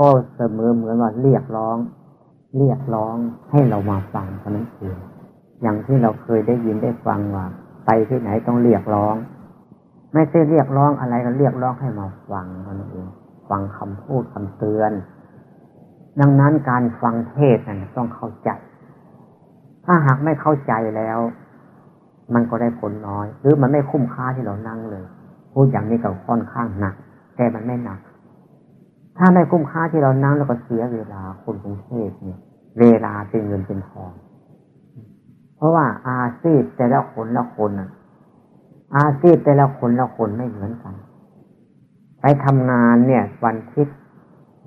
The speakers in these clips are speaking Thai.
ก็เสมอเหมือนว่าเรียกร้อง เรียกร้องให้เรามาฟังเท่านั้นเองอย่างที่เราเคยได้ยินได้ฟังว่า ไปที่ไหนต้องเรียกร้อง ไม่ใช่เรียกร้องอะไรก็เรียกร้องให้มาฟังเท่านั้นเองฟังคำพูดคำเตือน ดังนั้นการฟังเทศนั้นต้องเข้าใจ ถ้าหากไม่เข้าใจแล้ว มันก็ได้ผลน้อย หรือมันไม่คุ้มค่าที่เรานั่งเลย พูดอย่างนี้ก็ค่อนข้างหนัก แต่มันไม่หนัก ถ้าไม่คุ้มค่าที่เรานั่งแล้วก็เสียเวลาคนกรุงเทพเนี่ย เวลาเป็นเงินเป็นทอง เพราะว่าอาชีพแต่ละคนละคนอาชีพแต่ละคนละคนไม่เหมือนกัน ไปทำงานเนี่ย วันทิศ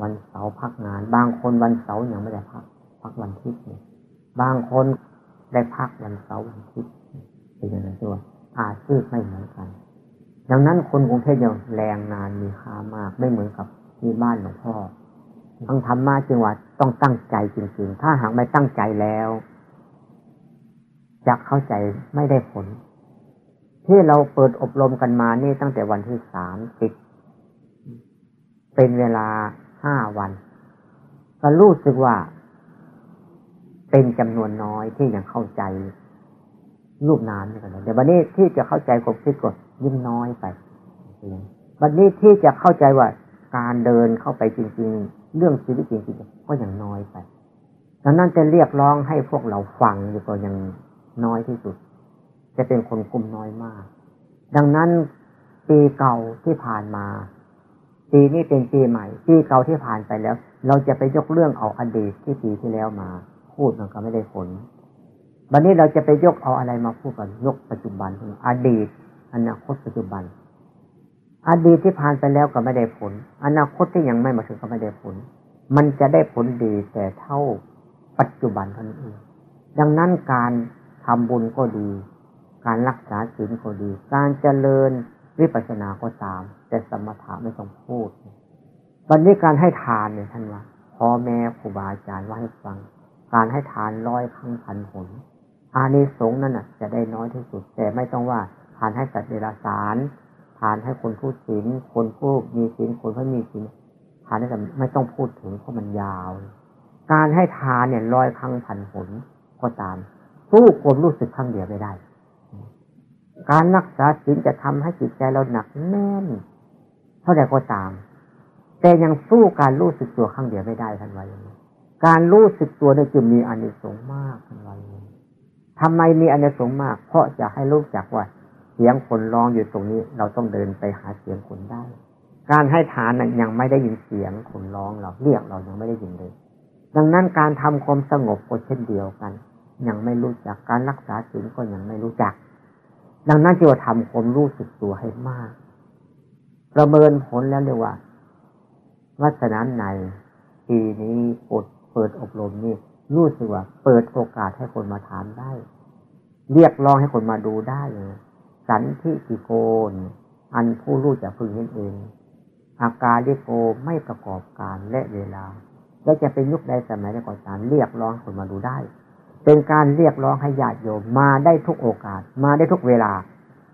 วันเสาร์พักงาน บางคนวันเสาร์ยังไม่ได้พัก พักวันทิศเนี่ย บางคนได้พักวันเสาร์วันทิศเป็นอย่างนั้นตัวอาชีพไม่เหมือนกัน ดังนั้นคนกรุงเทพยังแรงงานมีค่ามากไม่เหมือนกับ ที่บ้านหลวงพ่อต้องทำมาจึงว่าต้องตั้งใจจริงๆ ถ้าหากไม่ตั้งใจแล้วจะเข้าใจไม่ได้ผล ที่เราเปิดอบรมกันมานี่ตั้งแต่วันที่สามสิบเป็นเวลาห้าวัน ก็รู้สึกว่า เป็นจำนวนน้อยที่ยังเข้าใจ รูปนามนี่กันเดี๋ยววันนี้ที่จะเข้าใจความคิดกดยิ่งน้อยไปวันนี้ที่จะเข้าใจว่า การเดินเข้าไปจริง ๆ เรื่องชีวิตจริงๆก็ยังน้อยไปดังนั้นจะเรียกร้องให้พวกเราฟังอยู่ก็ยังน้อยที่สุด จะเป็นคนกลุ่มน้อยมาก ดังนั้นปีเก่าที่ผ่านมา ปีนี้เป็นปีใหม่ ปีเก่าที่ผ่านไปแล้ว เราจะไปยกเรื่องเอาอดีตที่ปีที่แล้วมา พูดมันก็ไม่ได้ผล วันนี้เราจะไปยกเอาอะไรมาพูดกันยกปัจจุบันอดีตอนาคตปัจจุบัน อดีตที่ผ่านไปแล้วก็ไม่ได้ผล อนาคตที่ยังไม่มาถึงก็ไม่ได้ผล มันจะได้ผลดีแต่เท่าปัจจุบันเท่านั้นเองดังนั้นการทำบุญก็ดี การรักษาศีลก็ดี การเจริญวิปัสสนาก็ตาม แต่สมถะไม่ต้องพูดวันนี้การให้ทานเนี่ยท่านว่าพ่อแม่ครูบาอาจารย์ว่าให้ฟัง การให้ทานร้อยครั้งพันผลอานิสงส์นั่นน่ะ จะได้น้อยที่สุด แต่ไม่ต้องว่าทานให้สัตว์เดรัจฉานานให้คนพูดศีลคนผู้มีศีลคนไม่มีศีลทานได้แต่ไม่ต้องพูดถึงเพราะมันยาว การให้ทานเนี่ยร้อยครั้งพันผลก็ตามสู้ความรู้สึกครั้งเดียวไม่ได้ การรักษาศีลจะทำให้จิตใจเราหนักแน่น เท่าใดก็ตาม แต่ยังสู้การรู้สึกตัวข้งเดียวไม่ได้ทันวันนี้การรู้สึกตัวเนี่ยจึงมีอานิสงส์มากทันวันนี้ทำไมมีอานิสงส์มาก เพราะจะให้รู้จักว่า สียงคนร้องอยู่ตรงนี้ เราต้องเดินไปหาเสียงคนได้ การให้ทานนั้นยังไม่ได้ยินเสียงคนร้องเราเรียกเรายังไม่ได้ยินเลย ดังนั้นการทำความสงบก็เช่นเดียวกัน ยังไม่รู้จักการรักษาศีลก็ยังไม่รู้จัก ดังนั้นจึงทำความรู้สึกตัวให้มาก ประเมินผลแล้วเรียกว่าวัฒนในปีนี้ปดเปิดอบรมนี่รู้สึกว่า เปิดโอกาสให้คนมาถามได้ เรียกร้องให้คนมาดูได้เลย สันทิติโกนอันผู้รู้จักพึงนั่นเอง อาการเรีโกไม่ประกอบการและเวลา และจะเป็นยุคใดสมัยใดก็ตามเรียกร้องคนมาดูได้ เป็นการเรียกร้องให้ญาติโยมมาได้ทุกโอกาส มาได้ทุกเวลา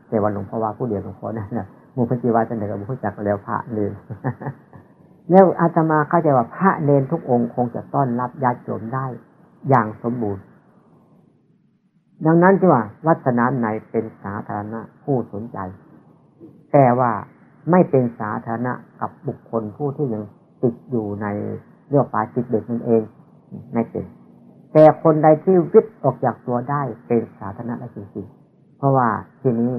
แต่วันหลวงพ่อว่าผู้เดียวหลวงพ่อนั่นนะมูพันจิวาจันเดกับผู้จักแล้วพระเนรแล้วอาตมาเข้าใจว่าพระเนรทุกองค์คงจะต้อนรับญาติโยมได้ อย่างสมบูรณ์ ดังนั้นจึงว่าวัฒนาไหนเป็นสาธารณะผู้สนใจ แต่ว่าไม่เป็นสาธารณะกับบุคคลผู้ที่ยังติดอยู่ในเรื่องปาจิตเด็กนั่นเองไม่เป็นแต่คนใดที่วิทย์ออกจากตัวได้เป็นสาธารณะจริงๆเพราะว่าทีนี้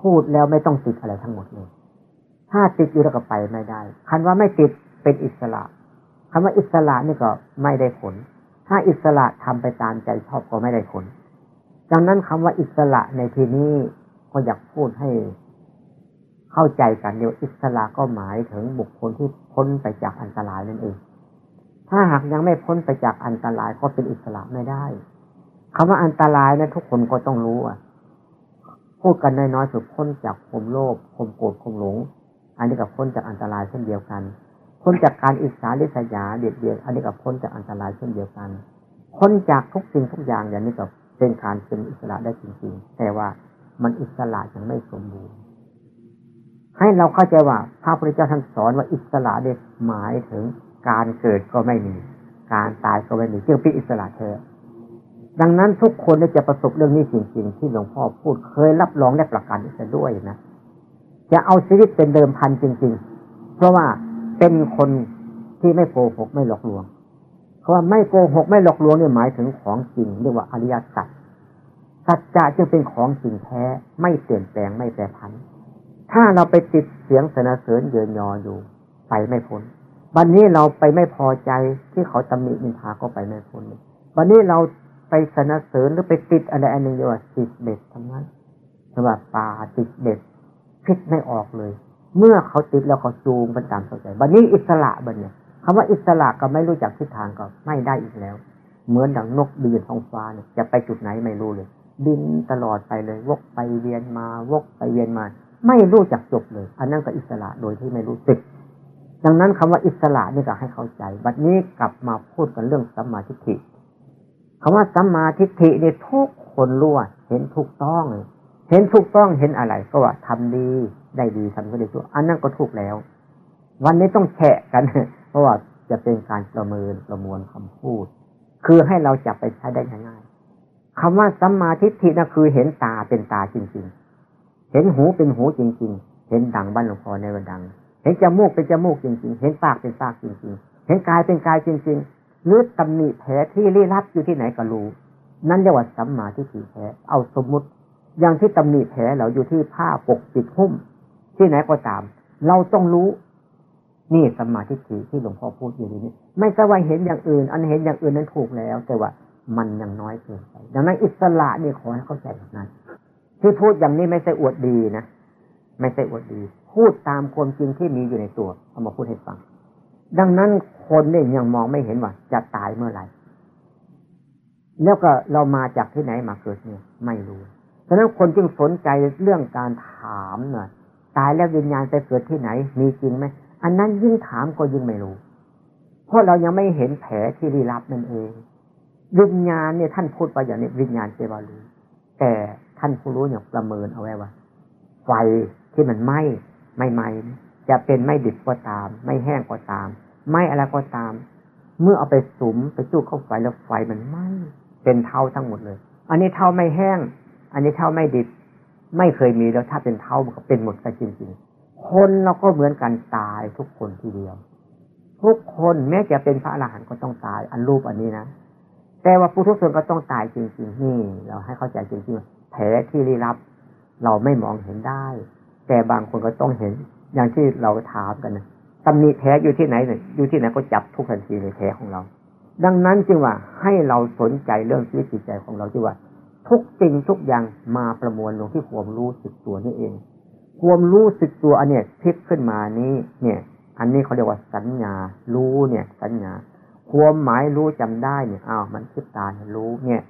พูดแล้วไม่ต้องติดอะไรทั้งหมดเลย ถ้าติดอยู่แล้วก็ไปไม่ได้ คันว่าไม่ติดเป็นอิสระคำว่าอิสระนี่ก็ไม่ได้ผล ถ้าอิสระทำไปตามใจชอบก็ไม่ได้ผล ดังนั้นคำว่าอิสระในที่นี้ก็อยากพูดให้เข้าใจกันเดียวอิสระก็หมายถึงบุคคลที่พ้นไปจากอันตรายนั่นเอง ถ้าหากยังไม่พ้นไปจากอันตรายก็เป็นอิสระไม่ได้คำว่าอันตรายนะทุกคนก็ต้องรู้อะพูดกันน้อยๆสุดพ้นจากข่มโลภข่มโกรธข่มหลง อันนี้กับพ้นจากอันตรายเช่นเดียวกัน พ้นจากการอิสาลิษยาเดียดเดียดอันนี้กับพ้นจากอันตรายเช่นเดียวกัน พ้นจากทุกสิ่งทุกอย่างอย่างนี้ก็ เป็นการเป็นอิสระได้จริงๆ แต่ว่ามันอิสระยังไม่สมบูรณ์ ให้เราเข้าใจว่าพระพุทธเจ้าท่านสอนว่าอิสระเด็กหมายถึงการเกิดก็ไม่มี การตายก็ไม่มีจึงเป็นอิสระเธอ ดังนั้นทุกคนจะประสบเรื่องนี้จริง ๆ ที่หลวงพ่อพูดเคยรับรองและประกันจะด้วยนะจะเอาชีวิตเป็นเดิมพันจริง ๆ เพราะว่าเป็นคนที่ไม่โกหกไม่หลอกลวง ราะว่าไม่โกหกไม่หลอกลวงเนี่ยหมายถึงของจริงเรียกว่าอริยสัจสัจจะจึงเป็นของจริงแท้ ไม่เปลี่ยนแปลงไม่แปรผัน ถ้าเราไปติดเสียงสนเสริญเยินยออยู่ ไปไม่พ้นวันนี้เราไปไม่พอใจที่เขาตำหนินินทาก็ไปไม่พ้นวันนี้เราไปสนเสริญหรือไปติดอะไรอันหนึ่งอยู่ว่าติดเบ็ดทั้งนั้นสำหรับปลาติดเบ็ดพิษไม่ออกเลย เมื่อเขาติดแล้วเขาจูงมันตามเข้าใจบันนี้อิสระบันเนี่ย คำว่าอิสระก็ไม่รู้จักทิศทางก็ไม่ได้อีกแล้ว เหมือนดังนกบินท้องฟ้าเนี่ยจะไปจุดไหนไม่รู้เลย บินตลอดไปเลย วกไปเวียนมาวกไปเวียนมา ไม่รู้จักจบเลย อันนั้นก็อิสระโดยที่ไม่รู้สึก ดังนั้นคำว่าอิสระนี่ก็ให้เข้าใจ บัดนี้กลับมาพูดกันเรื่องสัมมาทิฏฐิคำว่าสัมมาทิฏฐิเนี่ยทุกคนรู้เห็นถูกต้องเห็นถูกต้องเห็นอะไรก็ว่าทำดีได้ดีทำก็ได้ตัวอันนั้นก็ถูกแล้ว วันนี้ต้องแฉะกัน ราะว่าจะเป็นการประเมินประมวลคำพูด คือให้เราจับไปใช้ได้ง่ายๆคำว่าสัมมาทิฏฐินั่นคือเห็นตาเป็นตาจริง ๆ เห็นหูเป็นหูจริง ๆ เห็นดังบ้านหลวงพ่อในวันดัง เห็นจมูกเป็นจมูกจริง ๆ เห็นปากเป็นปากจริง ๆ เห็นกายเป็นกายจริง ๆ หรือตำหนิแผลที่ลี้ลับอยู่ที่ไหนก็รู้ นั่นเรียกว่าสัมมาทิฏฐิแท้เอาสมมุติอย่างที่ตำหนิแผลเราอยู่ที่ผ้าปกปิดหุ้ม ที่ไหนก็ตาม เราต้องรู้ นี่สมาธิฏที่หลวงพ่อพูดอยู่นี้ ไม่ใช่ว่าเห็นอย่างอื่น อันเห็นอย่างอื่นนั้นถูกแล้ว แต่ว่ามันยังน้อยเกินไปดังนั้นอิสระนี่ขอให้เข้าใจแบบนั้น ที่พูดอย่างนี้ไม่ใช่อวดดีนะไม่ใช่อวดดี พูดตามความจริงที่มีอยู่ในตัว เอามาพูดให้ฟัง ดังนั้นคนเนี่ยยังมองไม่เห็นว่า จะตายเมื่อไหร่แล้วก็เรามาจากที่ไหนมาเกิดเนี่ย ไม่รู้ฉะนั้นคนจึงสนใจเรื่องการถามหน่อยตายแล้ววิญญาณไปเกิดที่ไหน มีจริงไหม อันนั้นยิ่งถามก็ยิ่งไม่รู้ เพราะเรายังไม่เห็นแผลที่ลี้ลับนั่นเอง วิญญาณเนี่ยท่านพูดไปอย่างนี้วิญญาณเจวารู้แต่ท่านผู้รู้อย่างประเมินเอาไว้ว่า ไฟที่มันไหม้ไม่ไหม้จะเป็นไม่ดิบก็ตาม ไม่แห้งก็ตาม ไม่อะไรก็ตาม เมื่อเอาไปสุมไปจุกเข้าไฟแล้วไฟมันไหม้เป็นเท่าทั้งหมดเลย อันนี้เท่าไม่แห้ง อันนี้เท่าไม่ดิบ ไม่เคยมีแล้วถ้าเป็นเท่ามันก็เป็นหมดกันจริงๆ คนเราก็เหมือนกันตายทุกคนทีเดียว ทุกคนแม้จะเป็นพระอรหันต์ก็ต้องตาย อันรูปอันนี้นะแต่ว่าผู้ทุกคนก็ต้องตายจริงๆนี่เราให้เข้าใจจริงๆแผลที่ลี้ลับ เราไม่มองเห็นได้ แต่บางคนก็ต้องเห็นอย่างที่เราถามกันนะตำหนิแผลอยู่ที่ไหนเนี่ยอยู่ที่ไหนก็จับทุกทันทีเลยแผลของเรา ดังนั้นจึงว่าให้เราสนใจเรื่องชีวิตจิตใจของเราที่ว่า ทุกสิ่งทุกอย่างมาประมวลลงที่ความรู้สึกตัวนี่เอง ความรู้สึกตัวอันเนี้ยพลิกขึ้นมานี้ เนี่ย อันนี้เขาเรียกว่าสัญญา รู้เนี่ย สัญญา ความหมายรู้จำได้เนี่ยอ้าวมันคิดตารู้เนี่ย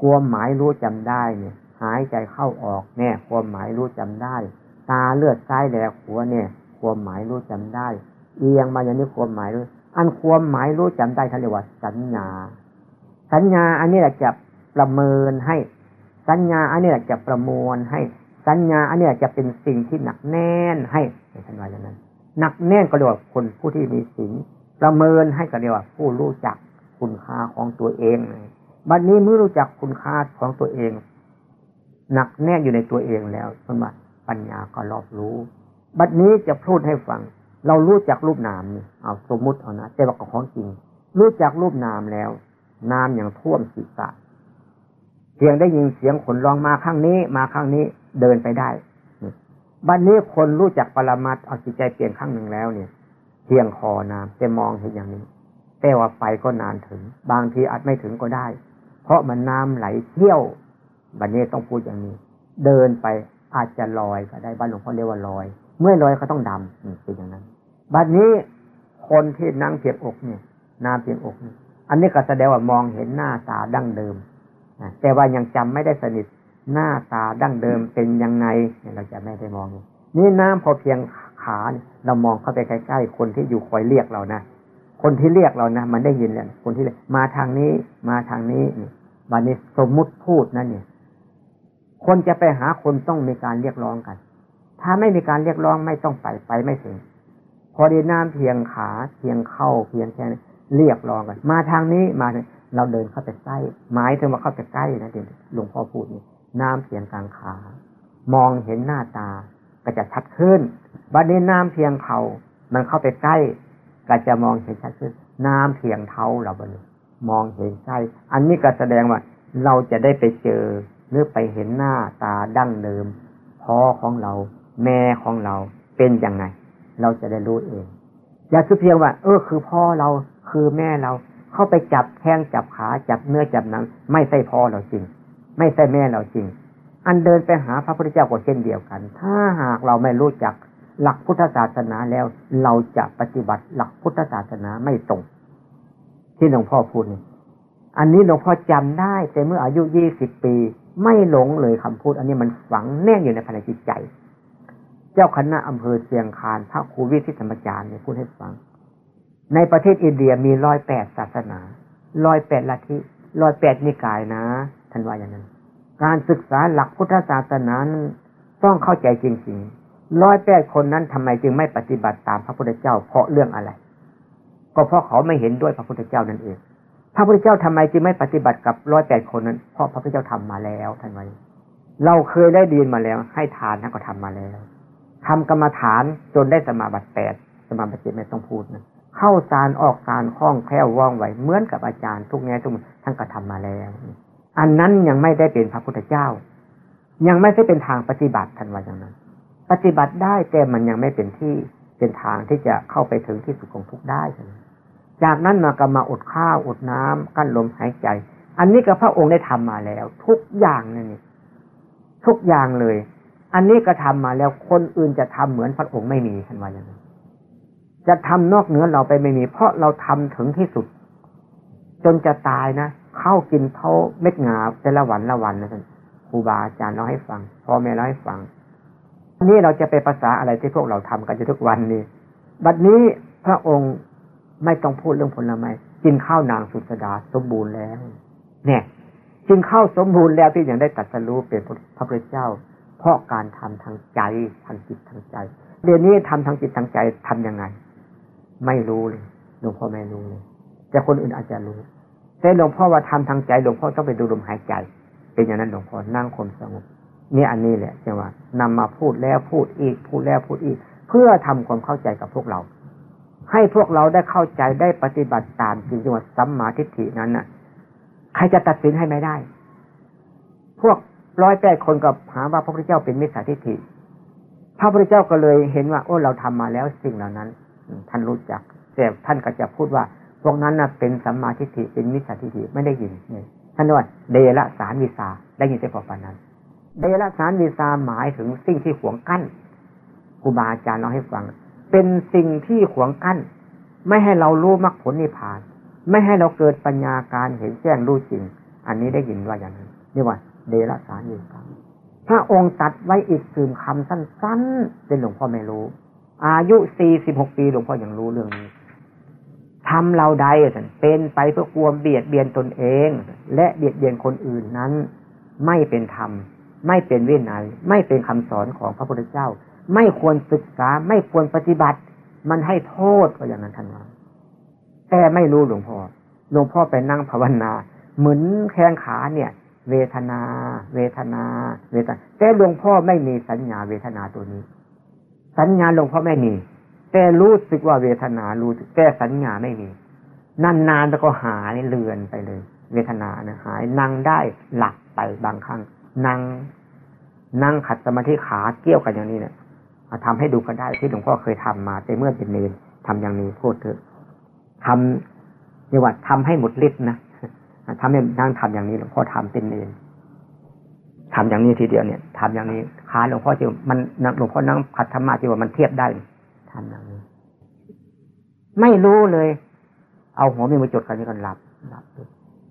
ความหมายรู้จำได้เนี่ย หายใจเข้าออกเนี่ย ความหมายรู้จำได้ ตาเลือดซ้ายแหลกหัวเนี่ย ความหมายรู้จำได้ เอียงมาอย่างนี้ความหมายรู้อันความหมายรู้จำได้เขาเรียกว่าสัญญา สัญญาอันนี้แหละจะประเมินให้ สัญญาอันนี้จะประมวลให้ สัญญาอันนี้จะเป็นสิ่งที่หนักแน่นให้ในท่านว่าอย่างนั้น หนักแน่นก็เรียกว่าคนผู้ที่มีศีลประเมินให้ก็เรียกว่าผู้รู้จักคุณค่าของตัวเองบัดนนี้เมื่อรู้จักคุณค่าของตัวเอง หนักแน่นอยู่ในตัวเองแล้วสมบัติปัญญาก็รอบรู้ บัดนี้จะพูดให้ฟัง เรารู้จักรูปนามนี่เอาสมมุติเอานะแต่ว่าของจริง รู้จักรูปนามแล้ว นามอย่างท่วมศีรษะเพียงได้ยินเสียงขนร้องมาข้างนี้มาข้างนี้ เดินไปได้บัดนนี้คนรู้จักปรมัตเอาจิตใจเปลี่ยนข้างหนึ่งแล้วเนี่ยเพียงคอนามจะมองเห็นอย่างนี้ แต่ว่าไปก็นานถึง บางทีอาจไม่ถึงก็ได้ เพราะมันน้ำไหลเที่ยวบัดนนี้ต้องพูดอย่างนี้ เดินไปอาจจะลอยก็ได้บ้านหลวงพ่อเรียกว่าลอย เมื่อลอยเขาต้องดำเป็นอย่างนั้นบัดนนี้คนที่นั่งเพียงอกเนี่ยน้ำเพียงอก อันนี้ก็แสดงว่ามองเห็นหน้าตาดั้งเดิมแต่ว่ายังจำไม่ได้สนิท หน้าตาดั้งเดิมเป็นยังไงเราจะไม่ได้มอง นี่น้ำพอเพียงขาเรามองเข้าไปใกล้ๆคนที่อยู่คอยเรียกเรานะคนที่เรียกเรานะมันได้ยินแล้วคนที่มาทางนี้มาทางนี้นี่บันนี้สมมุติพูดนั่นเนี่ย คนจะไปหาคนต้องมีการเรียกร้องกัน ถ้าไม่มีการเรียกร้องไม่ต้องไปไปไม่ถึง พอดีน้ำเพียงขาเพียงเข้าเพียงแค่นี้เรียกร้องกัน มาทางนี้มาเราเดินเข้าไปใกล้หมายถึงว่าเข้าไปใกล้นะเดี๋ยวหลวงพ่อพูดนี่ น้ำเพียงกลางขามองเห็นหน้าตาก็จะชัดขึ้นบัดนี้น้ำเพียงเขามันเข้าไปใกล้ ก็จะมองเห็นชัดขึ้น น้ำเพียงเท้าเราบัดนี้มองเห็นใกล้อันนี้ก็แสดงว่า เราจะได้ไปเจอหรือไปเห็นหน้าตาดั้งเดิมพ่อของเรา แม่ของเราเป็นยังไง เราจะได้รู้เอง อย่าคือเพียงว่า เออ คือพ่อเราคือแม่เราเข้าไปจับแข้งจับขาจับเนื้อจับหนัง ไม่ใช่พ่อเราจริง ไม่ใช่แม่เราจริง อันเดินไปหาพระพุทธเจ้าก็เช่นเดียวกัน ถ้าหากเราไม่รู้จักหลักพุทธศาสนาแล้ว เราจะปฏิบัติหลักพุทธศาสนาไม่ตรง ที่หลวงพ่อพูดนี่อันนี้หลวงพ่อจำได้แต่เมื่ออายุยี่สิบปี ไม่หลงเลยคำพูด อันนี้มันฝังแน่นอยู่ในภายในจิตใจ เจ้าคณะอำเภอเชียงคานพระครูวิทิธรรมจารย์เนี่ยพูดให้ฟัง ในประเทศอินเดียมีร้อยแปดศาสนาร้อยแปดลัทธิร้อยแปดนิกายนะ ท่านว่าอย่างนั้น การศึกษาหลักพุทธศาสนานต้องเข้าใจจริงๆร้อยแปดคนนั้นทำไมจึงไม่ปฏิบัติตามพระพุทธเจ้าเพราะเรื่องอะไร ก็เพราะเขาไม่เห็นด้วยพระพุทธเจ้านั่นเอง พระพุทธเจ้าทำไมจึงไม่ปฏิบัติกับร้อยแปดคนนั้น เพราะพระพุทธเจ้าทำมาแล้วท่านว่าเราเคยได้ดีนมาแล้ว ให้ทานนั่นก็ทำมาแล้วทำกรรมฐานจนได้สมาบัติแปดสมาบัติเจ็ดไม่ต้องพูดนะเข้าสารออกสารคล่องแคล่วว่องไวเหมือนกับอาจารย์ทุกแง่ทุกมุมท่านก็ทำมาแล้ว อันนั้นยังไม่ได้เป็นพระพุทธเจ้า ยังไม่ใช่เป็นทางปฏิบัติท่านว่าอย่างนั้น ปฏิบัติได้แต่มันยังไม่เป็นที่เป็นทางที่จะเข้าไปถึงที่สุดของทุกได้จากนั้นมาก็มาอดข้าวอดน้ำกั้นลมหายใจ อันนี้ก็พระองค์ได้ทำมาแล้ว ทุกอย่างนี่ทุกอย่างเลย อันนี้ก็ทำมาแล้วคนอื่นจะทำเหมือนพระองค์ไม่มีท่านว่าอย่างนั้นจะทำนอกเหนือเราไปไม่มี เพราะเราทำถึงที่สุด จนจะตายนะ เข้ากินเท่าเม็ดงาแต่ละวันละวันนะท่านครูบาอาจารย์เราให้ฟังพ่อแม่เราให้ฟัง นี่เราจะไปภาษาอะไรที่พวกเราทำกันอยู่ทุกวันนี้ บัดนี้พระองค์ไม่ต้องพูดเรื่องผลไม้กินข้าวนางสุสดาสมบูรณ์แล้ว เนี่ยกินข้าวสมบูรณ์แล้วที่ยังได้ตัดสรู้เป็นพระพุทธเจ้า เพราะการทำทางใจทางจิตทางใจเดี๋ยวนี้ทำทางจิตทางใจทํำยังไง ไม่รู้เลยหลวงพ่อไม่รู้เลยแต่คนอื่นอาจจะรู้ แต่หลวงพ่อว่าทำทางใจหลวงพ่อต้องไปดูลมหายใจ เป็นอย่างนั้นหลวงพ่อนั่งคมสงบนี่อันนี้แหละจังว่านำมาพูดแล้วพูดอีกพูดแล้วพูดอีก เพื่อทำความเข้าใจกับพวกเรา ให้พวกเราได้เข้าใจได้ปฏิบัติตามจริงจังว่าสัมมาทิฏฐินั้นน่ะ ใครจะตัดสินให้ไม่ได้ พวกร้อยแปดคนกับหาว่าพระพุทธเจ้าเป็นมิจฉาทิฏฐิพระพุทธเจ้าก็เลยเห็นว่า โอ้เราทำมาแล้วสิ่งเหล่านั้น ท่านรู้จักแต่ท่านก็จะพูดว่า วกนั้นนะเป็นสัมมาทิฏฐิเป็นมิจฉาทิฏฐิไม่ได้ยินเนี่ยท่านว่าเดละสารวิสาได้ยินแต่พอปานนั้น เดละสารวิสาหมายถึงสิ่งที่ขวงกั้นครูบาอาจารย์เราให้ฟัง เป็นสิ่งที่ขวงกั้น ไม่ให้เรารู้มรรคผลนิพพาน ไม่ให้เราเกิดปัญญาการเห็นแจ้งรู้จริง อันนี้ได้ยินว่าอย่างนั้นนี่ว่า เดละสารวิสาพระองค์ตัดไว้อีกสื่มคำสั้นๆเป็นหลวงพ่อไม่รู้ อายุสี่สิบหกปีหลวงพ่ออยังรู้เรื่องนี้ ทำเราใดเป็นไปเพื่อความเบียดเบียนตนเอง และเบียดเบียนคนอื่นนั้น ไม่เป็นธรรม ไม่เป็นวินัย ไม่เป็นคำสอนของพระพุทธเจ้า ไม่ควรศึกษาไม่ควรปฏิบัติ มันให้โทษก็อย่างนั้นท่านว่าแต่ไม่รู้หลวงพ่อหลวงพ่อไปนั่งภาวนาเหมือนแข้งขาเนี่ย เวทนา เวทนา เวทนาแต่หลวงพ่อไม่มีสัญญาเวทนาตัวนี้ สัญญาหลวงพ่อไม่มี แต่รู้สึกว่าเวทนารู้แต่สัญญาไม่มีนานๆแล้วก็หายเลือนไปเลย เวทนานะหายนั่งได้หลับไปบางครั้ง นั่ง นั่งขัดสมาธิขาเกี่ยวกันอย่างนี้เนี่ยทำให้ดูก็ได้ที่หลวงพ่อเคยทำมาแต่เมื่อเป็นเนรทำอย่างนี้พูดเถอะทำนี่ว่าทำให้หมดฤทธิ์นะทำให้นั่งทำอย่างนี้หลวงพ่อทำเป็นเนรทำอย่างนี้ทีเดียวเนี่ยทำอย่างนี้ขาหลวงพ่อจีมันหลวงพ่อนั่งพัดธรรมะจีว่ามันเทียบได้ ทำอย่างนี้ ไม่รู้เลย เอาหัวมีมาจดกันนี่กันหลับหลับ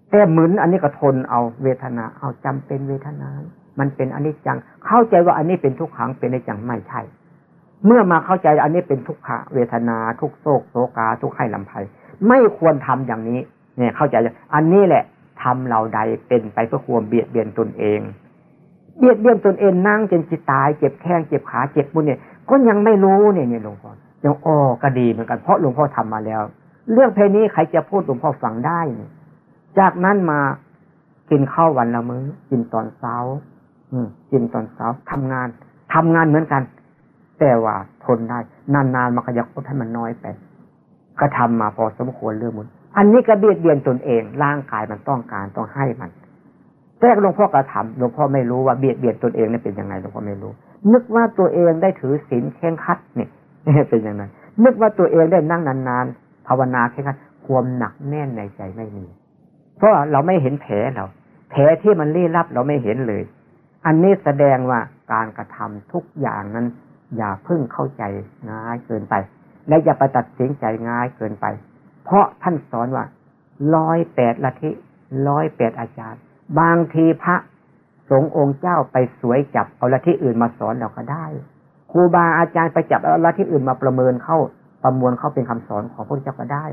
แต่เหมือนอันนี้ก็ทนเอาเวทนา เอาจำเป็นเวทนา มันเป็นอันนี้จัง เข้าใจว่าอันนี้เป็นทุกขังเป็นในจังไม่ใช่ เมื่อมาเข้าใจอันนี้เป็นทุกขะเวทนาทุกโศกโศกา ทุกไข้ลำไส้ไม่ควรทำอย่างนี้ เนี่ย เข้าใจอันนี้แหละทำเราใดเป็นไปเพื่อความเบียดเบียนตนเอง เบียดเบียนตนเองนั่งจนจิตตาย เจ็บแข้งเจ็บขาเจ็บมุนเนี่ย ก็ยังไม่รู้เนี่ยเนี่ยหลวงพ่อยังอ้อก็ดีเหมือนกันเพราะหลวงพ่อทำมาแล้ว เรื่องเพลนี้ใครจะพูดหลวงพ่อฟังได้เนี่ยจากนั้นมากินข้าววันละมื้อกินตอนเช้า อืม กินตอนเช้าทำงานทำงานเหมือนกัน แต่ว่าทนได้ นานๆมาขยักให้มันน้อยไปก็ทำมาพอสมควรเรื่องมุนอันนี้ก็เบียดเบียนตนเอง ร่างกายมันต้องการต้องให้มันแต่หลวงพ่อกระทำหลวงพ่อไม่รู้ว่าเบียดเบียนตนเองนี่เป็นยังไงหลวงพ่อไม่รู้ นึกว่าตัวเองได้ถือศีลเข่งคัดเนี่ยเป็นยังไงนึกว่าตัวเองได้นั่งนานๆภาวนาเข่งคัดความหนักแน่นในใจไม่มี เพราะเราไม่เห็นแผลเราแผลที่มันลี้ลับเราไม่เห็นเลย อันนี้แสดงว่าการกระทำทุกอย่างนั้น อย่าเพิ่งเข้าใจง่ายเกินไป และอย่าไปตัดสินใจง่ายเกินไป เพราะท่านสอนว่าร้อยแปดละทิร้อยแปดอาจารย์ บางทีพระ สงฆ์องค์เจ้าไปสวยจับเอาละที่อื่นมาสอนเราก็ได้ครูบาอาจารย์ไปจับเอาละที่อื่นมาประเมินเข้าประมวลเข้าเป็นคำสอนของพระเจ้าก็ได้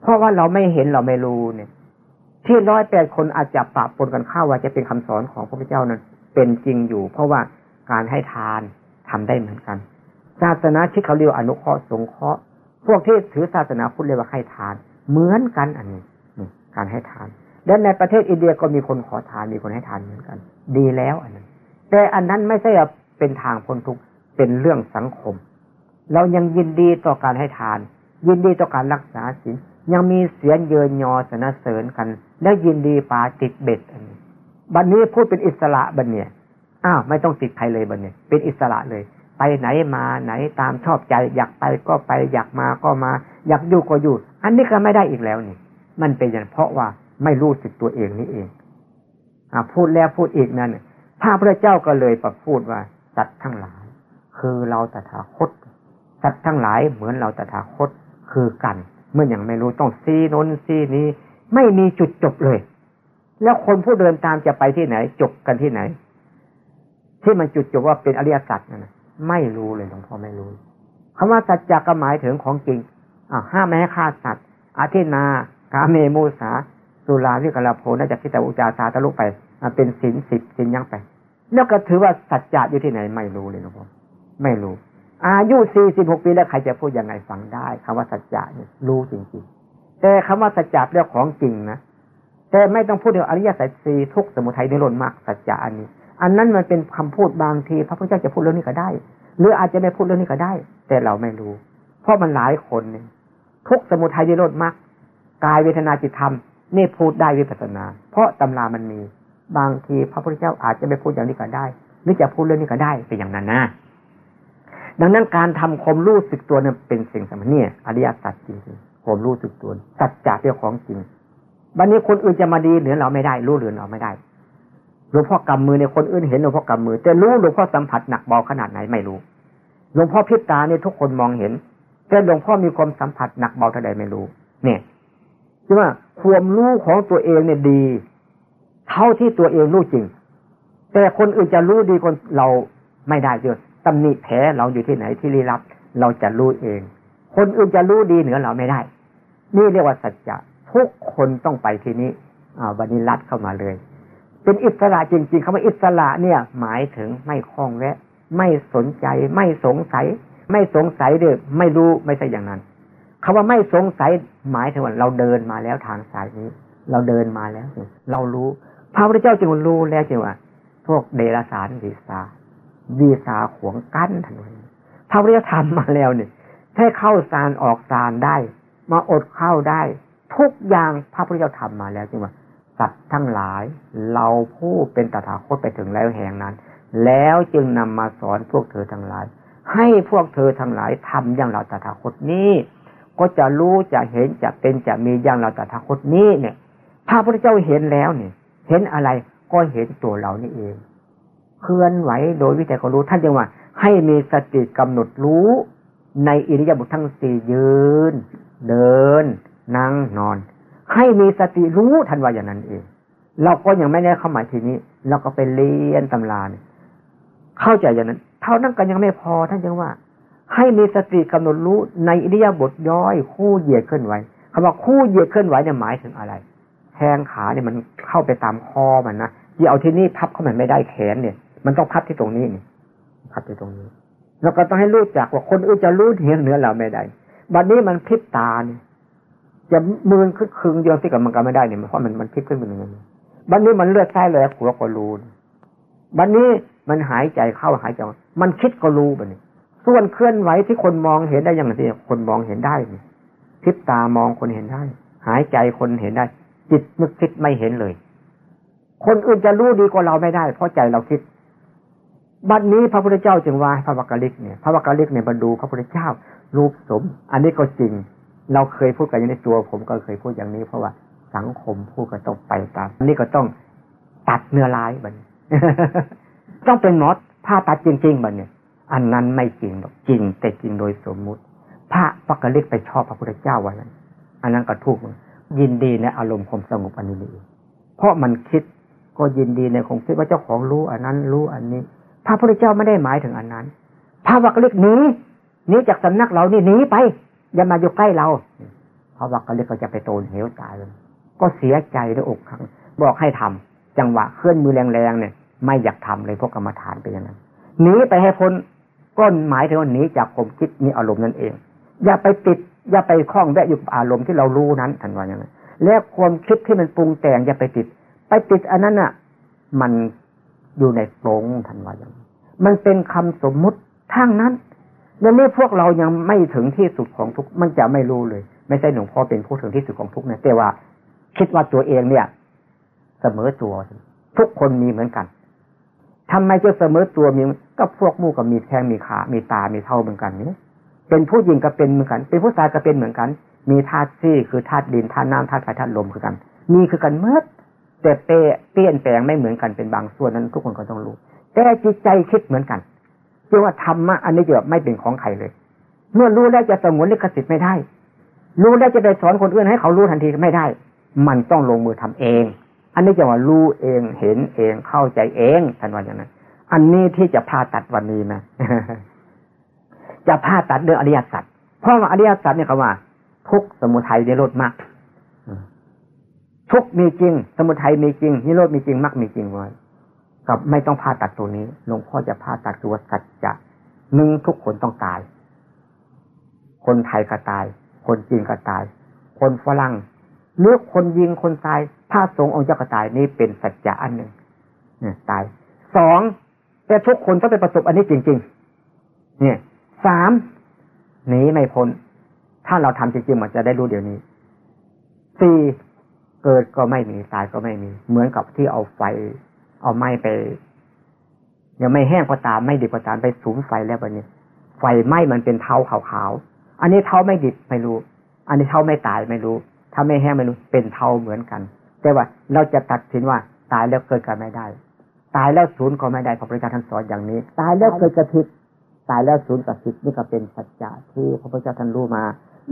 เพราะว่าเราไม่เห็นเราไม่รู้เนี่ย ที่ร้อยแปดคนอาจจะปะปนกันเข้าว่าจะเป็นคำสอนของพระพุทธเจ้านั้น เป็นจริงอยู่ เพราะว่าการให้ทานทำได้เหมือนกัน ศาสนาที่เขาเรียกอนุเคราะห์สงเคราะห์พวกที่ถือศาสนาพุทธเรียกว่าให้ทาน เหมือนกันอันนี้การให้ทาน และในประเทศอินเดียก็มีคนขอทานมีคนให้ทานเหมือนกัน ดีแล้วอันนั้น แต่อันนั้นไม่ใช่เป็นทางพ้นทุกข์เป็นเรื่องสังคม เรายังยินดีต่อการให้ทาน ยินดีต่อการรักษาศีลยังมีเสียงเยินยอสนเสริญกัน และยินดีปาติดเบ็ดอันนี้บัดนนี้พูดเป็นอิสระบัดเนี่ยอ้าวไม่ต้องติดใครเลยบัดเนี่ยเป็นอิสระเลย ไปไหนมาไหนตามชอบใจ อยากไปก็ไปอยากมาก็มา อยากอยู่ก็อยู่ อันนี้ก็ไม่ได้อีกแล้วนี่ มันเป็นอย่างเพราะว่า ไม่รู้สึกตัวเองนี่เองอพูดแล้วพูดอีกนั่นพระพุทธเจ้าก็เลยประพูดว่า สัตว์ทั้งหลาย คือเราตถาคต สัตว์ทั้งหลายเหมือนเราตถาคตคือกัน เมื่ออย่างไม่รู้ต้องซีนนซีนี้ ไม่มีจุดจบเลย แล้วคนผู้เดินตามจะไปที่ไหน จบกันที่ไหน ที่มันจุดจบว่าเป็นอริยสัจนั่นไม่รู้เลยหลวงพ่อไม่รู้คำว่าสัจจะก็หมายถึงของจริงอ่าห้ามไม่ให้ฆ่าสัตว์อาทินา กาเมมูสา สุราวิกลาโพน่าจะคิดแต่อุจาสาตะลุไปเป็นสินสิบสินยังไป แล้วก็ถือว่าสัจจะอยู่ที่ไหนไม่รู้เลยหลวงพ่อไม่รู้ อายุสี่สิบหกปีแล้วใครจะพูดยังไงฟังได้คำว่าสัจจะเนี่ยรู้จริงๆ แต่คำว่าสัจจะเรื่องของจริงนะแต่ไม่ต้องพูดถึงอริยสัจสี่ทุกสมุทัยในรนมากสัจจะอันนี้ อันนั้นมันเป็นคำพูดบางที พระพุทธเจ้าจะพูดเรื่องนี้ก็ได้ หรืออาจจะไม่พูดเรื่องนี้ก็ได้ แต่เราไม่รู้ เพราะมันหลายคนเนี่ยทุกสมุทัยในรนมากกายเวทนาจิตธรรม นี่พูดได้วิปัสนา เพราะตำรามันมี บางทีพระพุทธเจ้าอาจจะไม่พูดอย่างนี้ก็ได้ หรือจะพูดเรื่องนี้ก็ได้เป็นอย่างนั้นนะดังนั้นการทำความรู้สึกตัวเนี่ยเป็นสิ่งสำคัญเนี่ยอริยสัจจริงๆความรู้สึกตัวสัจจะเป็นของจริงบัดนนี้คนอื่นจะมาดีเหนือเราไม่ได้รู้เหนือเราไม่ได้หลวงพ่อกำมือเนี่ยคนอื่นเห็นหลวงพ่อกำมือแต่รู้หลวงพ่อสัมผัสหนักเบาขนาดไหนไม่รู้หลวงพ่อพิจตาเนี่ยทุกคนมองเห็น แต่หลวงพ่อมีความสัมผัสหนักเบาเท่าใดไม่รู้ เนี่ย ใช่ไหมความรู้ของตัวเองเนี่ยดี เท่าที่ตัวเองรู้จริง แต่คนอื่นจะรู้ดีคนเราไม่ได้เยอะตำหนิแผลเราอยู่ที่ไหนที่ลี้ลับ เราจะรู้เอง คนอื่นจะรู้ดีเหนือเราไม่ได้ นี่เรียกว่าสัจจะทุกคนต้องไปที่นี้อวันนี้รัดเข้ามาเลย เป็นอิสระจริงๆคำว่าอิสระเนี่ย หมายถึงไม่คล้องแวะ ไม่สนใจ ไม่สงสัย ไม่สงสัยเด้อไม่รู้ไม่ใช่อย่างนั้น คำว่าไม่สงสัยหมายถึงว่าเราเดินมาแล้วทางสายนี้ เราเดินมาแล้ว เรารู้ พระพุทธเจ้าจึงรู้แล้วจึงว่า พวกเดรัจฉานวีสาวีสาขวงกั้นถนนพระพุทธเจ้าทำมาแล้วเนี่ยให้เข้าสารออกสารได้ มาอดเข้าได้ ทุกอย่างพระพุทธเจ้าทำมาแล้วจึงว่าสัตว์ทั้งหลาย เราผู้เป็นตถาคตไปถึงแล้วแห่งนั้น แล้วจึงนำมาสอนพวกเธอทั้งหลาย ให้พวกเธอทั้งหลายทำอย่างเราตถาคตนี้ ก็จะรู้จะเห็นจะเป็นจะมีอย่างเราแตถาคตนี้เนี่ยพระพุทธเจ้าเห็นแล้วเนี่ย เห็นอะไรก็เห็นตัวเรานี่เอง เคลื่อนไหวโดยวิธีเขารู้ท่านจึงว่า ให้มีสติกำหนดรู้ในอิริยาบถทั้งสี่ยืน เดิน นั่งนอน ให้มีสติรู้ทันว่าอย่างนั้นเอง เราก็ยังไม่ได้เข้ามาทีนี้ เราก็ไปเรียนตำราเนี่ยเข้าใจอย่างนั้น เท่านั้นก็ยังไม่พอท่านจึงว่า ให้มีสติกำหนดรู้ในอิริยาบถย่อย คู่เหยียดเคลื่อนไหวคำว่าคู่เหยียดเคลื่อนไหวเนี่ยหมายถึงอะไรแทงขาเนี่ยมันเข้าไปตามคอมันนะที่เอาที่นี่ทับเข้ามันไม่ได้แขนเนี่ย มันต้องพัดที่ตรงนี้นี่พัดที่ตรงนี้เราก็ต้องให้รู้จักว่าคนอื่นจะรู้เห็นเหนือเราไม่ได้บัดนี้มันพิษตาเนี่ยจะมือขึ้นคึงเดียวที่กับมันก็ไม่ได้เนี่ยเพราะมันมันพิษขึ้นเป็นอย่างนี้บัดนี้มันเลือดใต้เลยหัวก็รู้บัดนี้มันหายใจเข้าหายใจมันคิดก็รู้บัดนี้ ส่วนเคลื่อนไหวที่คนมองเห็นได้อย่างที่คนมองเห็นได้เนี่ยพิษตามองคนเห็นได้ หายใจคนเห็นได้ จิตนึกคิดไม่เห็นเลย คนอื่นจะรู้ดีกว่าเราไม่ได้ เพราะใจเราคิด บัดนี้พระพุทธเจ้าจึงว่าพระวักกะลิกเนี่ยพระวักกะลิกเนี่ยบรรดูพระพุทธเจ้า รูปสม อันนี้ก็จริง เราเคยพูดกันในตัว ผมก็เคยพูดอย่างนี้ เพราะว่าสังคมพูดก็ต้องไปตามนี่ก็ต้องตัดเนื้อร้ายบัดนต้องเป็นหมอผ่าตัดจริงๆบันเนี่ย อันนั้นไม่จริงหรอกจริง แต่จริงโดยสมมุติ พระวักกะลิกไปชอบพระพุทธเจ้าวันนั้น อันนั้นก็ถูกยินดีในอารมณ์ความสงบอันนี้เองเพราะมันคิดก็ยินดีในคงคิดว่าเจ้าของรู้อันนั้นรู้อันนี้ พระพุทธเจ้าไม่ได้หมายถึงอันนั้น พระวักกะลิกหนีหนีจากสำนักเรานี่หนีไป อย่ามาอยู่ใกล้เราพระวักกะลิกก็จะไปโตนเหวตายเลยก็เสียใจด้วยอกขังบอกให้ทำจังหวะเคลื่อนมือแรงๆเนี่ย ไม่อยากทำเลยพวกกรรมฐานไปอย่างนั้น หนีไปให้พ้นก้นหมายถึงว่าหนีจากผมคิดนี้อารมณ์นั่นเอง อย่าไปติด อย่าไปคล้องแวะอยู่อารมณ์ที่เรารู้นั้นทันว่าอย่างนั้นแล้วความคิดที่มันปรุงแต่งอย่าไปติด ไปติดอันนั้นอะ มันอยู่ในโปรงทันว่าอย่างมันเป็นคำสมมุติทั้งนั้นดังนี้พวกเรายังไม่ถึงที่สุดของทุกมันจะไม่รู้เลย ไม่ใช่หลวงพ่อเป็นผู้ถึงที่สุดของทุกนะแต่ว่าคิดว่าตัวเองเนี่ย เสมอตัว ทุกคนมีเหมือนกัน ทำไมจะเสมอตัวมีก็พวกมู่กับมีแข้งมีขา มีตา มีเท่าเหมือนกันเนี้เป็นผู้หญิงก็เป็นเหมือนกัน เป็นผู้ชายก็เป็นเหมือนกัน มีธาตุซี่คือธาตุดินธาตุน้ำธาตุไฟธาตุลมคือกัน มีคือกันเมื่อแต่เปเปลี่ยนแปลงไม่เหมือนกันเป็นบางส่วนนั้นทุกคนก็ต้องรู้ แต่จิตใจคิดเหมือนกันจึงว่าธรรมะอันนี้จะไม่เป็นของใครเลย เมื่อรู้แล้วจะสงวนลิขสิทธิ์ไม่ได้ รู้แล้วจะไปสอนคนอื่นให้เขารู้ทันทีไม่ได้ มันต้องลงมือทำเอง อันนี้จะว่ารู้เองเห็นเองเข้าใจเองท่านว่าอย่างนั้น อันนี้ที่จะพาตัดวันนี้นะจะพาตัดเรื่องอริยสัจเพราะว่าอริยสัจเนี่ยเขาว่า ทุกสมุทัยนิโรธมากทุกมีจริง สมุทัยมีจริงนิโรธมีจริงมรรคมีจริงไว้กับไม่ต้องผ่าตัดตัวนี้หลวงพ่อจะผ่าตัดตัวสัจจะหนึ่งทุกคนต้องตาย คนไทยก็ตาย คนจีนก็ตาย คนฝรั่ง เลือกคนยิงคนตายพระสงฆ์องค์เจ้าก็ตายนี่เป็นสัจจะอันหนึ่งเนี่ยตายสองแต่ทุกคนต้องไปประสบอันนี้จริง ๆ เนี่ยสามหนีไม่พ้นถ้าเราทำจริงๆมันจะได้รู้เดี๋ยวนี้สี่เกิดก็ไม่มีตายก็ไม่มี เหมือนกับที่เอาไฟ เอาไม้ไปยังไม่แห้งก็ตามไม่ดิบก็ตามไปสูงไฟแล้วแบบนี้ไฟไหม้มันเป็นเท้าขาวๆอันนี้เท้าไม่ดิบไม่รู้ อันนี้เท้าไม่ตายไม่รู้ ถ้าไม่แห้งไม่รู้เป็นเทาเหมือนกัน แต่ว่าเราจะตัดสินว่าตายแล้วเกิดกันไม่ได้ ตายแล้วศูนย์ก็ไม่ได้พระพุทธเจ้าท่านสอนอย่างนี้ ตายแล้วเกิดกระผิดตายแล้วศูนย์กับผิดนี่ก็เป็นสัจจะที่พระพุทธเจ้าท่านรู้มา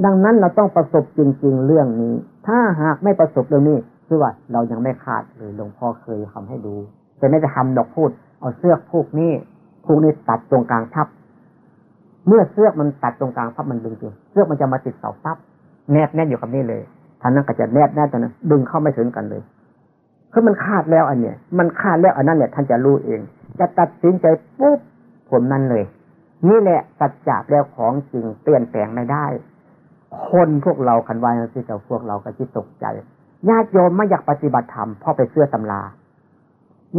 ดังนั้นเราต้องประสบจริง ๆ เรื่องนี้ ถ้าหากไม่ประสบเรื่องนี้คือว่าเรายังไม่ขาดเลยหลวงพ่อเคยทำให้ดูแต่ไม่จะทำดอกพูด เอาเสื้อผูกนี่ผูกนี่ตัดตรงกลางทับ เมื่อเสื้อมันตัดตรงกลางทับมันดึงจริงเสื้อมันจะมาติดเสาทับแนบแน่นอยู่กับนี่เลย ท่านนั้นก็จะแนบแน่นตอนนั้นดึงเข้าไม่ถึงกันเลยคือมันขาดแล้วอันเนี้ยมันขาดแล้วอันนั้นเนี่ยท่านจะรู้เอง จะตัดสินใจปุ๊บผมนั้นเลย นี่แหละสัจจะแล้วของจริงเปลี่ยนแปลงไม่ได้ คนพวกเราคันวายสิแต่พวกเราก็จิตตกใจญาติโยมไม่อยากปฏิบัติธรรมเพราะไปเสื้อตำรา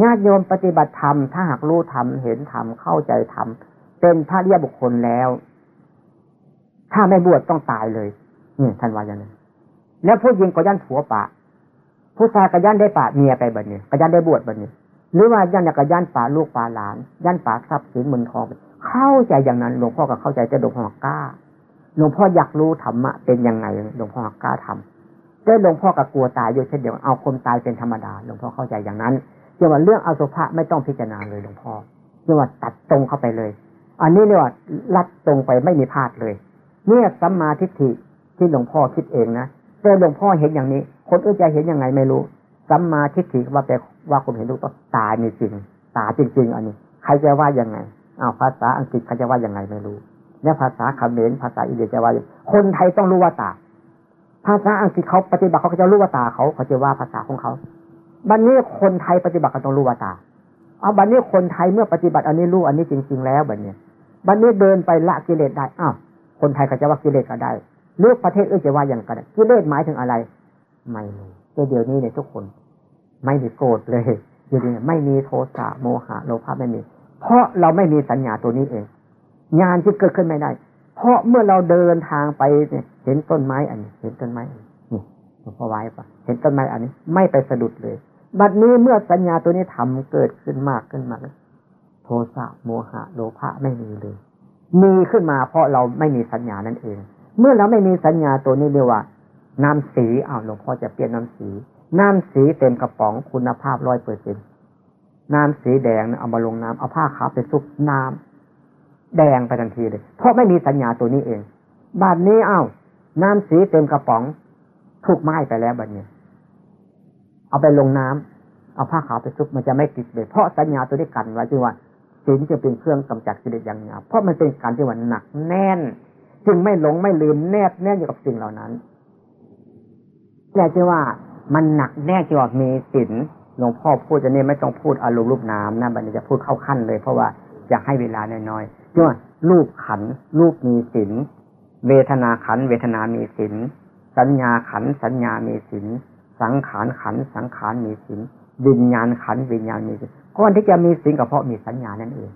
ญาติโยมปฏิบัติธรรมถ้าหากรู้ธรรมเห็นธรรมเข้าใจธรรมเป็นพระเรียบุคคลแล้ว ถ้าไม่บวชต้องตายเลยนี่ท่านว่าอย่างนั้น แล้วผู้หญิงก็ยันผัวปะผู้ชายก็ยันได้ปะเมียไปบัดนี้ก็ยันได้บวชบัดนี้หรือว่ายันก็ยันป่าลูกป่าหลาน ยันป่าทรัพย์สินมืนทองเข้าใจอย่างนั้นหลวงพ่อก็เข้าใจแต่หลวงพ่อกล้าหลวงพ่ออยากรู้ธรรมะเป็นยังไงหลวงพ่อกล้าทำแต่หลวงพ่อก็กลัวตายอยู่เช่นเดียวเอาคนตายเป็นธรรมดาหลวงพ่อเข้าใจอย่างนั้นรียกว่าเรื่องอสุภะไม่ต้องพิจารณาเลยหลวงพ่อเรียกว่าตัดตรงเข้าไปเลย อันนี้เรียกว่าลัดตรงไปไม่มีพลาดเลยเนี่ยสัมมาทิฏฐิที่หลวงพ่อคิดเองนะ แต่หลวงพ่อเห็นอย่างนี้ คนอื่นจะเห็นยังไงไม่รู้สัมมาทิฏฐิว่าแปลว่าผมเห็นลูกก็ตามีจริงตาจริง ๆ อันนี้ ใครจะว่ายังไงอ้าวภาษาอังกฤษเขาจะว่ายังไงไม่รู้เนี่ยภาษาเขมรภาษาอินเดียจะว่าคนไทยต้องรู้ว่าตา ภาษาอังกฤษเขาปฏิบัติเขาจะรู้ว่าตาเขาเขาจะว่าภาษาของเขาบัดนนี้คนไทยปฏิบัติก็ต้องรู้ว่าตาเอาบัดนี้คนไทยเมื่อปฏิบัติอันนี้รู้อันนี้จริง ๆ แล้วบัดนี้บัดนี้เดินไปละกิเลสได้อ้าวคนไทยก็จะว่ากิเลสก็ได้ เลือกประเทศอื่นจะว่าอย่างกันกิเลสหมายถึงอะไร ไม่มีเดี๋ยวนี้เนี่ยทุกคน ไม่มีโกรธเลยเดี๋ยวนี้ไม่มีโทสะโมหะโลภะไม่มี เพราะเราไม่มีสัญญาตัวนี้เอง งานที่เกิดขึ้นไม่ได้ เพราะเมื่อเราเดินทางไปเนี่ยเห็นต้นไม้อันนี้เห็นต้นไม้นี่หลวงพ่อไว้ปะเห็นต้นไม้อันนี้ ไม่ไปสะดุดเลย บัดนี้เมื่อสัญญาตัวนี้ทำเกิดขึ้นมากขึ้นมากโทสะโมหะโลภะไม่มีเลย มีขึ้นมาเพราะเราไม่มีสัญญานั่นเอง เมื่อเราไม่มีสัญญาตัวนี้เรียกว่า น้ำสีอ้าวหลวงพ่อจะเปลี่ยนน้ำสี น้ำสีเต็มกระป๋องคุณภาพร้อยเปอร์เซ็นน้ำสีแดงเอามาลงน้ำเอาผ้าขาวไปซุกน้ำแดงไปทันทีเลย เพราะไม่มีสัญญาตัวนี้เอง บาดนี้อ้าวน้ำสีเต็มกระป๋องถูกไหม้ไปแล้วบัดนี้เอาไปลงน้ำเอาผ้าขาวไปซุกมันจะไม่ติดเลย เพราะสัญญาตัวนี้กันไว้ที่ว่าศีลจะเป็นเครื่องกำจัดกิเลสอย่างหยาเพราะมันเป็นการที่ว่าหนักแน่น จึงไม่หลงไม่ลืมแนบแน่อยู่กับสิ่งเหล่านั้นแต่จะว่ามันหนักแน่จะว่ามีศีลหลวงพ่อพูดจะนี่ไม่ต้องพูดอารมณ์รูปนามนะบัดนี้จะพูดเข้าขั้นเลย เพราะว่าอยากให้เวลาน้อยๆจ้ว่ารูปขันรูปมีศีลเวทนาขัน เวทนามีศีลสัญญาขัน สัญญามีศีลสังขารขัน สังขารมีศีลวิญญาณขันวิญญาณมีศีลก้อนที่จะมีศีลก็เพราะมีสัญญานั่นเอง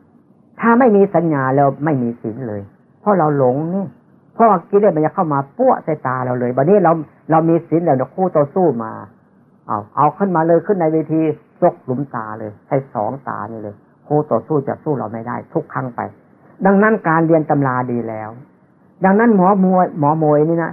ถ้าไม่มีสัญญาแล้วไม่มีศีลเลย เพราะเราหลงนี่เพราะกิเลสมันจะเข้ามาปั้วใส่ตาเราเลยบัดนี้เราเรามีศีลแล้วเราคู่ต่อสู้มา เอาเอาขึ้นมาเลยขึ้นในเวทีซกหลุมตาเลยใช้สองตานี่เลยคู่ต่อสู้จะสู้เราไม่ได้ ทุกครั้งไป ดังนั้นการเรียนตำราดีแล้ว ดังนั้นหมอมวยหมอมวยนี่นะ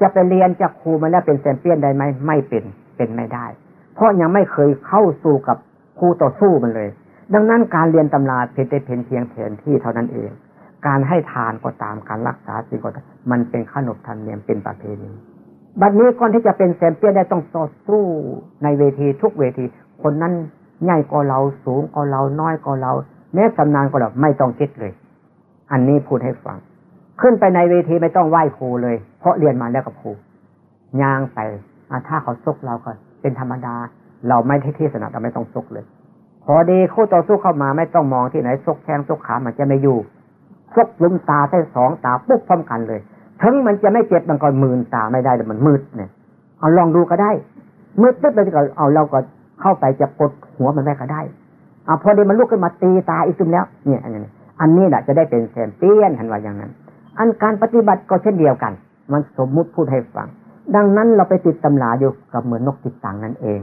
จะไปเรียนจากครูมาแล้วเป็นแชมเปี้ยนได้ไหมไม่เป็นเป็นไม่ได้ เพราะยังไม่เคยเข้าสู่กับคู่ต่อสู้มันเลย ดังนั้นการเรียนตำราเพียงแต่เพียงเพียงแผนที่เท่านั้นเอง การให้ทานก็ตามการรักษาสิ่งก็ตามมันเป็นขนบธรรมเนียมเป็นประเพณีบัดนี้ก่อนที่จะเป็นแชมเปี้ยนได้ต้องต่อสู้ในเวทีทุกเวที คนนั้นใหญ่กว่าเราสูงกว่าเราน้อยกว่าเรา แม้สำนานกว่าเราไม่ต้องคิดเลย อันนี้พูดให้ฟัง ขึ้นไปในเวทีไม่ต้องไหว้ครูเลย เพราะเรียนมาแล้วกับครูย่างไปถ้าเขาซกเราก็เป็นธรรมดา เราไม่ที่ที่สนับเราไม่ต้องซกเลย พอดีคู่ต่อสู้เข้ามาไม่ต้องมองที่ไหนซกแข้งซกขามันจะไม่อยู่ ซกลุมตาได้สองตาปุ๊บพร้อมกันเลยถึงมันจะไม่เจ็บมันก็มืนตาไม่ได้แต่มันมืดเนี่ยเอาลองดูก็ได้มืดปุ๊บเราก็เอาเราก็เข้าไปจะกดหัวมันไม่ก็ได้เอาพอดีมันลุกขึ้นมาตีตาอีกซึมแล้ว เนี่ย อันนี้อันนี้แหละจะได้เป็นแชมเปี้ยนหันว่าอย่างนั้น อันการปฏิบัติก็เช่นเดียวกัน มันสมมุติพูดให้ฟัง ดังนั้นเราไปติดตำราอยู่กับเหมือนนกติดตังนั่นเอง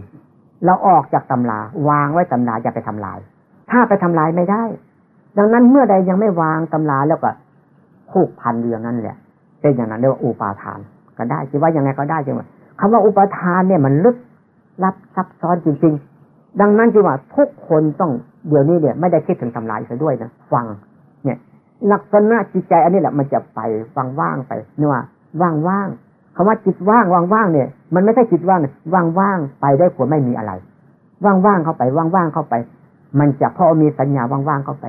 เราออกจากตำราวางไว้ตำราอย่าไปทำลาย ถ้าไปทำลายไม่ได้ ดังนั้นเมื่อใดยังไม่วางตำราแล้วก็ผูกพันอยู่อย่างนั้นแหละเป็นอย่างนั้นเรียกว่าอุปาทาน ก็ได้คิดว่ายังไงก็ได้จริงๆคำว่าอุปาทานเนี่ยมันลึกลับซับซ้อนจริง ๆ ดังนั้นจึงว่าทุกคนต้องเดี๋ยวนี้เนี่ย ไม่ได้คิดถึงทำลายเสียด้วยนะฟัง เนี่ย ลักษณะจิตใจอันนี้แหละมันจะไปฟังว่างไปเนี่ยว่าว่างๆคำว่าจิตว่างว่างๆเนี่ย มันไม่ใช่จิตว่างว่างๆไปได้ผลไม่มีอะไร ว่างๆเข้าไป ว่างๆเข้าไป มันจะพอมีสัญญาว่างๆเข้าไป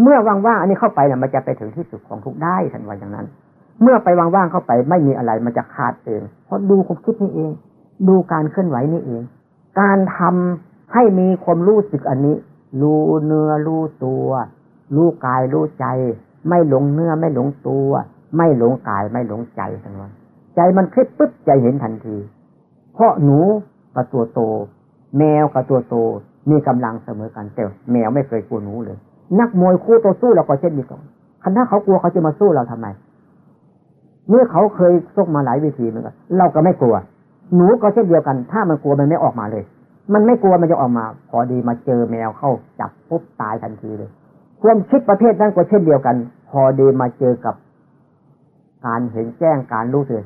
เมื่อว่างๆอันนี้เข้าไปเนี่ยมันจะไปถึงที่สุดของทุกได้ทันวันอย่างนั้น เมื่อไปว่างๆเข้าไปไม่มีอะไรมันจะขาดเอง เพราะดูความคิดนี่เอง ดูการเคลื่อนไหวนี่เอง การทำให้มีความรู้สึกอันนี้ รู้เนื้อรู้ตัว รู้กายรู้ใจ ไม่หลงเนื้อไม่หลงตัว ไม่หลงกายไม่หลงใจทั้งนั้นใจมันคิดปุ๊บใจเห็นทันที เพราะหนูกับตัวโต แมวกับตัวโตมีกำลังเสมอกันแต่แมวไม่เคยกลัวหนูเลย นักมวยคู่ตัวสู้เราก็เช่นเดียวกันคันถ้าเขากลัวเขาจะมาสู้เราทำไม เมื่อเขาเคยซกมาหลายวิธีเหมือนกันเราก็ไม่กลัว หนูก็เช่นเดียวกัน ถ้ามันกลัวมันไม่ออกมาเลย มันไม่กลัวมันจะออกมา พอดีมาเจอแมวเข้าจับปุ๊บตายทันทีเลยความคิดประเภทนั้นก็เช่นเดียวกัน พอดีมาเจอกับ การเห็นแจ้งการรู้เลย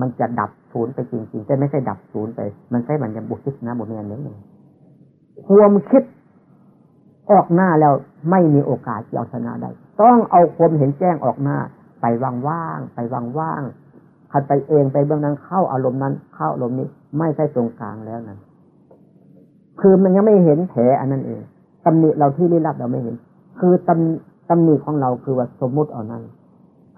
มันจะดับศูนย์ไปจริงๆแต่ไม่ใช่ดับศูนย์ไป มันใช่มันจะบุคิดนะบุเมียนนี้ยความคิด ออกหน้าแล้วไม่มีโอกาสจะเอาชนะได้ ต้องเอาความเห็นแจ้งออกหน้า ไปว่างๆไปว่างๆคันไปเองไปเบื้องนั้นเข้าอารมณ์นั้น เข้าอารมณ์นี้ ไม่ใช่ตรงกลางแล้วนั้นคือมันยังไม่เห็นแผลอันนั้นเองตำหนิเราที่ลี้ลับเราไม่เห็น คือตำตำหนิของเราคือว่าสมมุติเอานั้น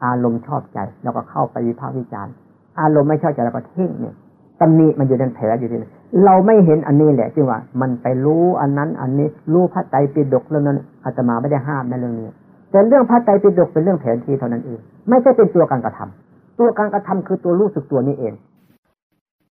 อารมณ์ชอบใจเราก็เข้าไปวิพากษ์วิจารณ์อารมณ์ไม่ชอบใจเราก็ทิ้งเนี่ยตำหนิมันอยู่ในแผลอยู่ที่นั่น เราไม่เห็นอันนี้แหละจึงว่า มันไปรู้อันนั้น อันนี้รู้พระไตรปิฎกเรื่องนั้นอาตมาไม่ได้ห้ามในเรื่องนี้ แต่เรื่องพระไตรปิฎกเป็นเรื่องแผนที่เท่านั้นเอง ไม่ใช่เป็นตัวการกระทำตัวการกระทำคือตัวรู้สึกตัวนี้เอง